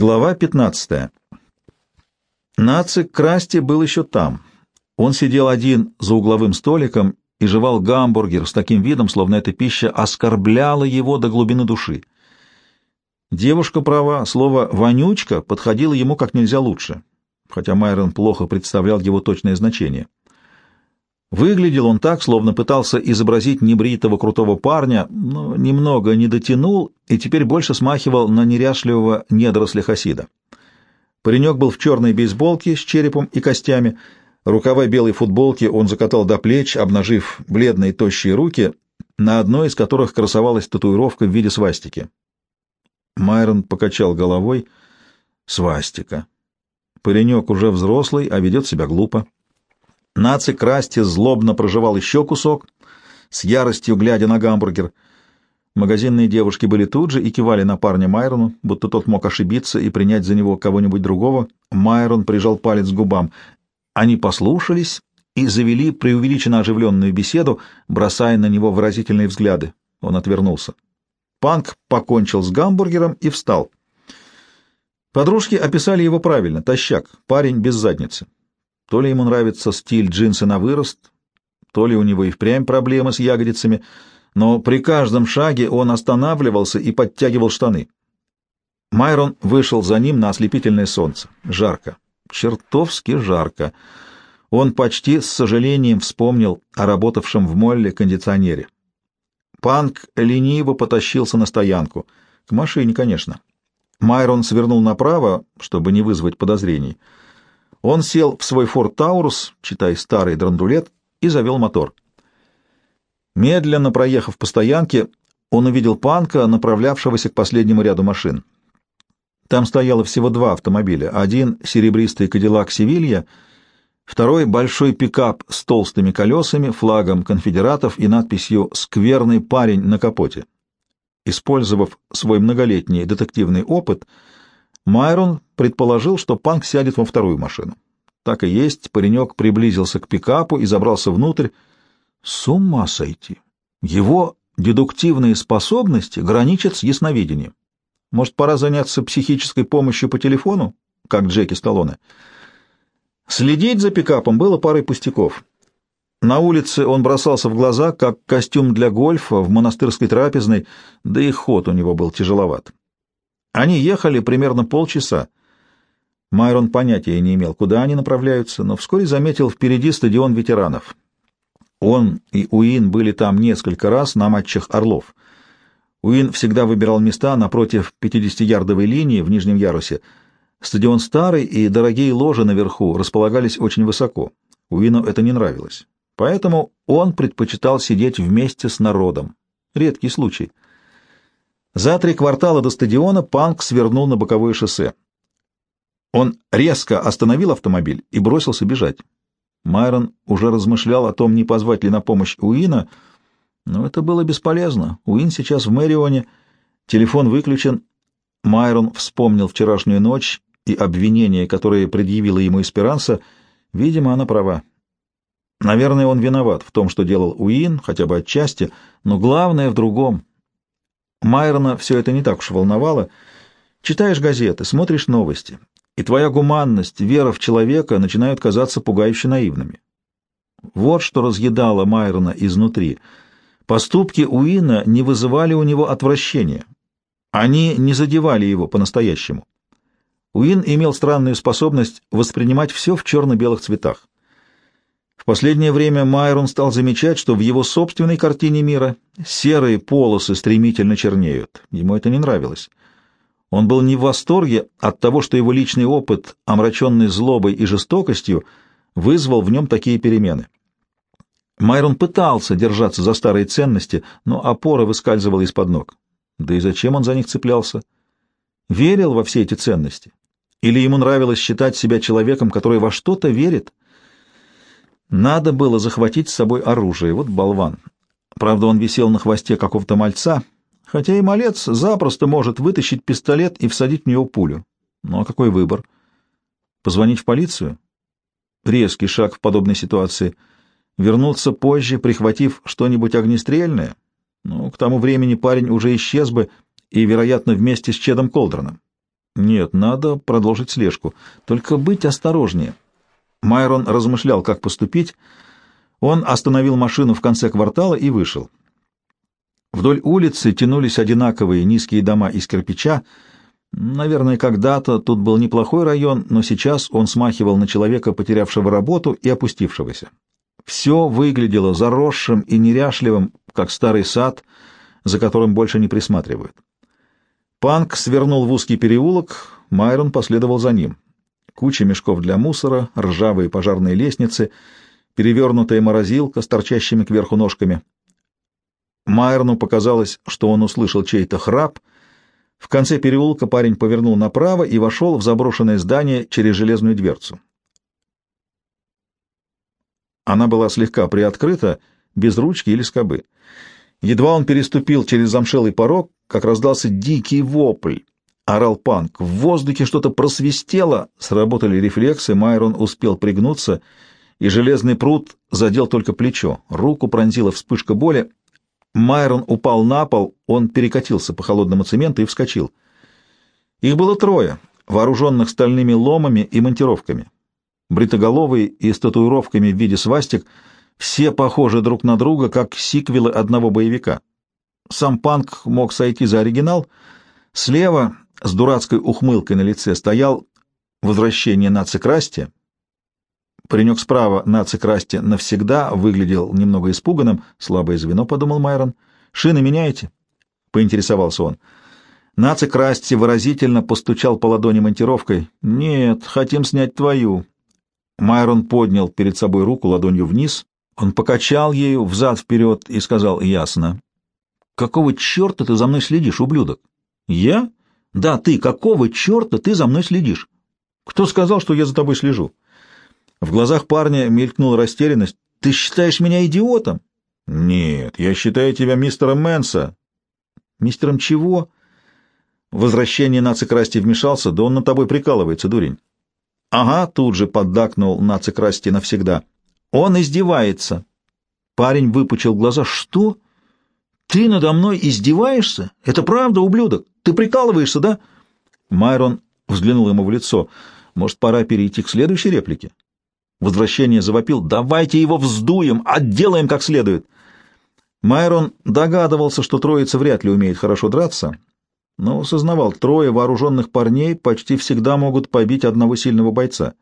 Глава 15. Нацик Красти был еще там. Он сидел один за угловым столиком и жевал гамбургер с таким видом, словно эта пища оскорбляла его до глубины души. Девушка права, слово «вонючка» подходило ему как нельзя лучше, хотя Майрон плохо представлял его точное значение. Выглядел он так, словно пытался изобразить небритого крутого парня, но немного не дотянул и теперь больше смахивал на неряшливого недоросля Хасида. Паренек был в черной бейсболке с черепом и костями, рукава белой футболки он закатал до плеч, обнажив бледные тощие руки, на одной из которых красовалась татуировка в виде свастики. Майрон покачал головой. Свастика. Паренек уже взрослый, а ведет себя глупо. Наци Красти злобно проживал еще кусок, с яростью глядя на гамбургер. Магазинные девушки были тут же и кивали на парня Майрону, будто тот мог ошибиться и принять за него кого-нибудь другого. Майрон прижал палец к губам. Они послушались и завели преувеличенно оживленную беседу, бросая на него выразительные взгляды. Он отвернулся. Панк покончил с гамбургером и встал. Подружки описали его правильно — тощак, парень без задницы. То ли ему нравится стиль джинсы на вырост, то ли у него и впрямь проблемы с ягодицами, но при каждом шаге он останавливался и подтягивал штаны. Майрон вышел за ним на ослепительное солнце. Жарко. Чертовски жарко. Он почти с сожалением вспомнил о работавшем в молле кондиционере. Панк лениво потащился на стоянку. К машине, конечно. Майрон свернул направо, чтобы не вызвать подозрений. Он сел в свой Форд Таурус, читай старый драндулет, и завел мотор. Медленно проехав по стоянке, он увидел Панка, направлявшегося к последнему ряду машин. Там стояло всего два автомобиля. Один — серебристый Кадиллак «Севилья», второй — большой пикап с толстыми колесами, флагом конфедератов и надписью «Скверный парень» на капоте. Использовав свой многолетний детективный опыт — Майрон предположил, что Панк сядет во вторую машину. Так и есть, паренек приблизился к пикапу и забрался внутрь. С ума сойти! Его дедуктивные способности граничат с ясновидением. Может, пора заняться психической помощью по телефону, как Джеки Сталлоне? Следить за пикапом было парой пустяков. На улице он бросался в глаза, как костюм для гольфа в монастырской трапезной, да и ход у него был тяжеловат. Они ехали примерно полчаса. Майрон понятия не имел, куда они направляются, но вскоре заметил впереди стадион ветеранов. Он и Уин были там несколько раз на матчах «Орлов». Уин всегда выбирал места напротив 50-ярдовой линии в нижнем ярусе. Стадион старый, и дорогие ложи наверху располагались очень высоко. Уину это не нравилось. Поэтому он предпочитал сидеть вместе с народом. Редкий случай — за три квартала до стадиона Панк свернул на боковое шоссе. Он резко остановил автомобиль и бросился бежать. Майрон уже размышлял о том, не позвать ли на помощь Уина, но это было бесполезно. Уин сейчас в Мэрионе, телефон выключен. Майрон вспомнил вчерашнюю ночь и обвинения, которые предъявила ему Эсперанса. Видимо, она права. Наверное, он виноват в том, что делал Уин, хотя бы отчасти, но главное в другом. Майрона все это не так уж волновало. Читаешь газеты, смотришь новости, и твоя гуманность, вера в человека начинают казаться пугающе наивными. Вот что разъедало Майрона изнутри. Поступки Уина не вызывали у него отвращения. Они не задевали его по-настоящему. Уин имел странную способность воспринимать все в черно-белых цветах. В последнее время Майрон стал замечать, что в его собственной картине мира серые полосы стремительно чернеют. Ему это не нравилось. Он был не в восторге от того, что его личный опыт, омраченный злобой и жестокостью, вызвал в нем такие перемены. Майрон пытался держаться за старые ценности, но опора выскальзывала из-под ног. Да и зачем он за них цеплялся? Верил во все эти ценности? Или ему нравилось считать себя человеком, который во что-то верит? Надо было захватить с собой оружие, вот болван. Правда, он висел на хвосте какого-то мальца, хотя и малец запросто может вытащить пистолет и всадить в него пулю. Ну а какой выбор? Позвонить в полицию? Резкий шаг в подобной ситуации. Вернуться позже, прихватив что-нибудь огнестрельное? Ну, к тому времени парень уже исчез бы и, вероятно, вместе с Чедом Колдроном. Нет, надо продолжить слежку. Только быть осторожнее. Майрон размышлял, как поступить. Он остановил машину в конце квартала и вышел. Вдоль улицы тянулись одинаковые низкие дома из кирпича. Наверное, когда-то тут был неплохой район, но сейчас он смахивал на человека, потерявшего работу и опустившегося. Все выглядело заросшим и неряшливым, как старый сад, за которым больше не присматривают. Панк свернул в узкий переулок, Майрон последовал за ним. Куча мешков для мусора, ржавые пожарные лестницы, перевернутая морозилка с торчащими кверху ножками. Майрону показалось, что он услышал чей-то храп. В конце переулка парень повернул направо и вошел в заброшенное здание через железную дверцу. Она была слегка приоткрыта, без ручки или скобы. Едва он переступил через замшелый порог, как раздался дикий вопль. Орал панк. В воздухе что-то просвистело, сработали рефлексы, Майрон успел пригнуться, и железный пруд задел только плечо. Руку пронзила вспышка боли. Майрон упал на пол, он перекатился по холодному цементу и вскочил. Их было трое, вооруженных стальными ломами и монтировками. Бритоголовые и с татуировками в виде свастик — все похожи друг на друга, как сиквелы одного боевика. Сам Панк мог сойти за оригинал. Слева, с дурацкой ухмылкой на лице, стоял «Возвращение наци Красти». Паренек справа, наци Красти, навсегда выглядел немного испуганным. «Слабое звено», — подумал Майрон. «Шины меняете?» — поинтересовался он. Наци Красти выразительно постучал по ладони монтировкой. «Нет, хотим снять твою». Майрон поднял перед собой руку ладонью вниз, он покачал ею взад-вперед и сказал ясно. «Какого черта ты за мной следишь, ублюдок?» «Я? Да, ты. Какого черта ты за мной следишь?» «Кто сказал, что я за тобой слежу?» В глазах парня мелькнула растерянность. «Ты считаешь меня идиотом?» «Нет, я считаю тебя мистером Мэнса». «Мистером чего?» Возвращение нацикрасти вмешался, да он на тобой прикалывается, дурень. «Ага», — тут же поддакнул нацикрасти навсегда. Он издевается. Парень выпучил глаза. Что? Ты надо мной издеваешься? Это правда, ублюдок? Ты прикалываешься, да? Майрон взглянул ему в лицо. Может, пора перейти к следующей реплике? Возвращение завопил. Давайте его вздуем, отделаем как следует. Майрон догадывался, что троица вряд ли умеет хорошо драться, но осознавал, трое вооруженных парней почти всегда могут побить одного сильного бойца.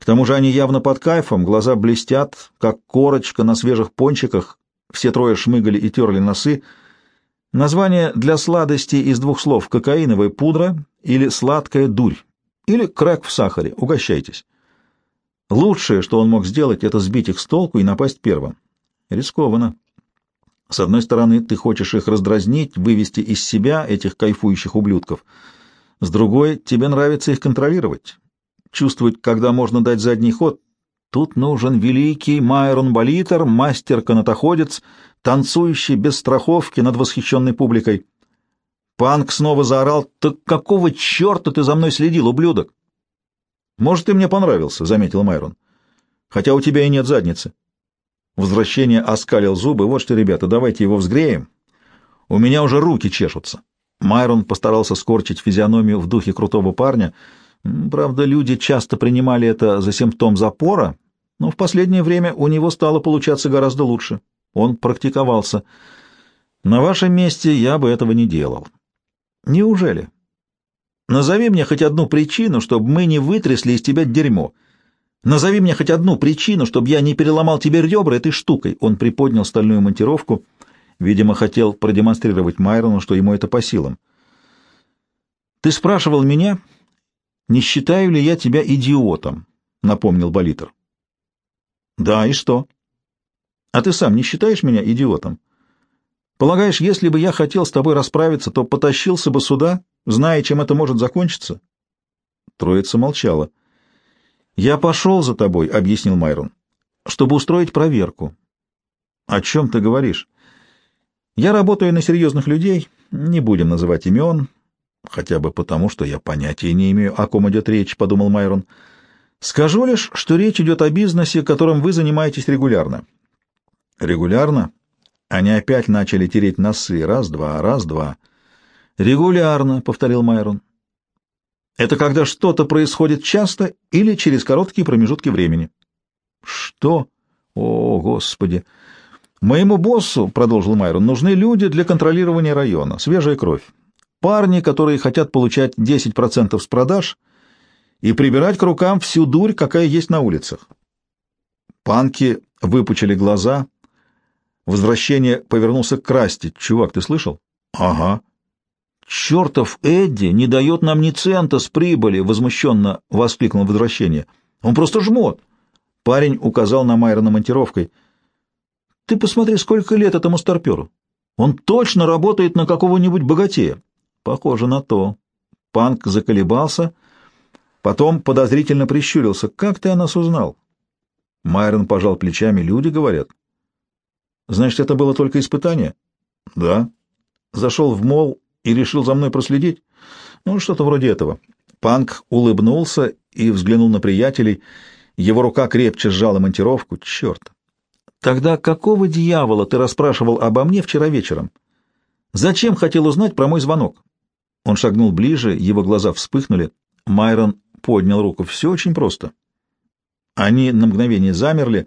К тому же они явно под кайфом, глаза блестят, как корочка на свежих пончиках, все трое шмыгали и терли носы. Название для сладости из двух слов — кокаиновая пудра или сладкая дурь, или крэк в сахаре, угощайтесь. Лучшее, что он мог сделать, это сбить их с толку и напасть первым. Рискованно. С одной стороны, ты хочешь их раздразнить, вывести из себя этих кайфующих ублюдков. С другой, тебе нравится их контролировать чувствовать, когда можно дать задний ход. Тут нужен великий Майрон Болитер, мастер-канатоходец, танцующий без страховки над восхищенной публикой. Панк снова заорал, «Так какого черта ты за мной следил, ублюдок?» «Может, ты мне понравился», — заметил Майрон. «Хотя у тебя и нет задницы». Возвращение оскалил зубы. «Вот что, ребята, давайте его взгреем. У меня уже руки чешутся». Майрон постарался скорчить физиономию в духе крутого парня — Правда, люди часто принимали это за симптом запора, но в последнее время у него стало получаться гораздо лучше. Он практиковался. На вашем месте я бы этого не делал. Неужели? Назови мне хоть одну причину, чтобы мы не вытрясли из тебя дерьмо. Назови мне хоть одну причину, чтобы я не переломал тебе ребра этой штукой. Он приподнял стальную монтировку. Видимо, хотел продемонстрировать Майрону, что ему это по силам. Ты спрашивал меня, «Не считаю ли я тебя идиотом?» — напомнил Болитер. «Да, и что?» «А ты сам не считаешь меня идиотом? Полагаешь, если бы я хотел с тобой расправиться, то потащился бы сюда, зная, чем это может закончиться?» Троица молчала. «Я пошел за тобой», — объяснил Майрон, — «чтобы устроить проверку». «О чем ты говоришь?» «Я работаю на серьезных людей, не будем называть имен, Хотя бы потому, что я понятия не имею, о ком идет речь, — подумал Майрон. Скажу лишь, что речь идет о бизнесе, которым вы занимаетесь регулярно. Регулярно? Они опять начали тереть носы. Раз-два, раз-два. Регулярно, — повторил Майрон. Это когда что-то происходит часто или через короткие промежутки времени. Что? О, Господи! Моему боссу, — продолжил Майрон, — нужны люди для контролирования района, свежая кровь. Парни, которые хотят получать 10% с продаж и прибирать к рукам всю дурь, какая есть на улицах. Панки выпучили глаза. Возвращение повернулся к Красти. «Чувак, ты слышал?» «Ага». «Чертов Эдди не дает нам ни цента с прибыли!» — возмущенно воскликнул возвращение. «Он просто жмот!» Парень указал на Майрона монтировкой. «Ты посмотри, сколько лет этому старперу! Он точно работает на какого-нибудь богатея!» «Похоже на то!» Панк заколебался, потом подозрительно прищурился. «Как ты о нас узнал?» Майрон пожал плечами. «Люди говорят». «Значит, это было только испытание?» «Да». «Зашел в мол и решил за мной проследить?» «Ну, что-то вроде этого». Панк улыбнулся и взглянул на приятелей. Его рука крепче сжала монтировку. «Черт!» «Тогда какого дьявола ты расспрашивал обо мне вчера вечером? Зачем хотел узнать про мой звонок?» Он шагнул ближе, его глаза вспыхнули. Майрон поднял руку. «Все очень просто». Они на мгновение замерли.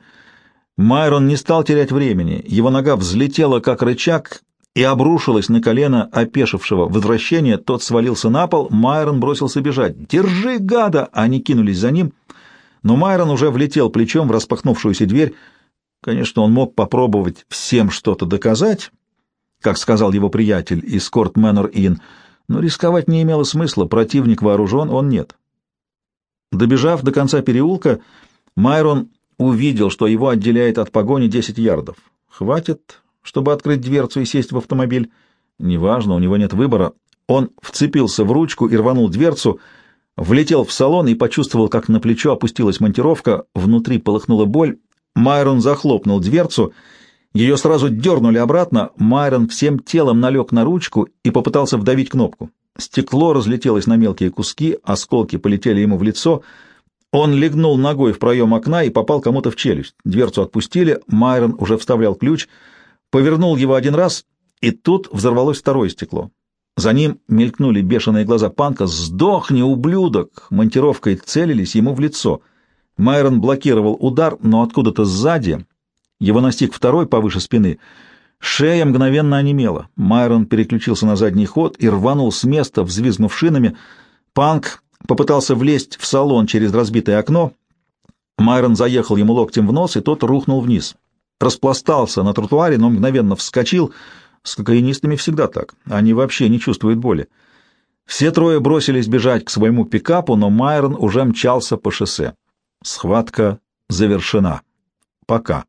Майрон не стал терять времени. Его нога взлетела, как рычаг, и обрушилась на колено опешившего возвращения. Тот свалился на пол, Майрон бросился бежать. «Держи, гада!» Они кинулись за ним, но Майрон уже влетел плечом в распахнувшуюся дверь. Конечно, он мог попробовать всем что-то доказать, как сказал его приятель из Корт Мэннер Inn, но рисковать не имело смысла, противник вооружен, он нет. Добежав до конца переулка, Майрон увидел, что его отделяет от погони 10 ярдов. Хватит, чтобы открыть дверцу и сесть в автомобиль. Неважно, у него нет выбора. Он вцепился в ручку и рванул дверцу, влетел в салон и почувствовал, как на плечо опустилась монтировка, внутри полыхнула боль. Майрон захлопнул дверцу, ее сразу дернули обратно, Майрон всем телом налег на ручку и попытался вдавить кнопку. Стекло разлетелось на мелкие куски, осколки полетели ему в лицо — он легнул ногой в проем окна и попал кому-то в челюсть. Дверцу отпустили, Майрон уже вставлял ключ, повернул его один раз, и тут взорвалось второе стекло. За ним мелькнули бешеные глаза Панка. «Сдохни, ублюдок!» Монтировкой целились ему в лицо. Майрон блокировал удар, но откуда-то сзади его настиг второй повыше спины. Шея мгновенно онемела. Майрон переключился на задний ход и рванул с места, взвизгнув шинами. Панк попытался влезть в салон через разбитое окно. Майрон заехал ему локтем в нос, и тот рухнул вниз. Распластался на тротуаре, но мгновенно вскочил. С кокаинистами всегда так. Они вообще не чувствуют боли. Все трое бросились бежать к своему пикапу, но Майрон уже мчался по шоссе. Схватка завершена. Пока.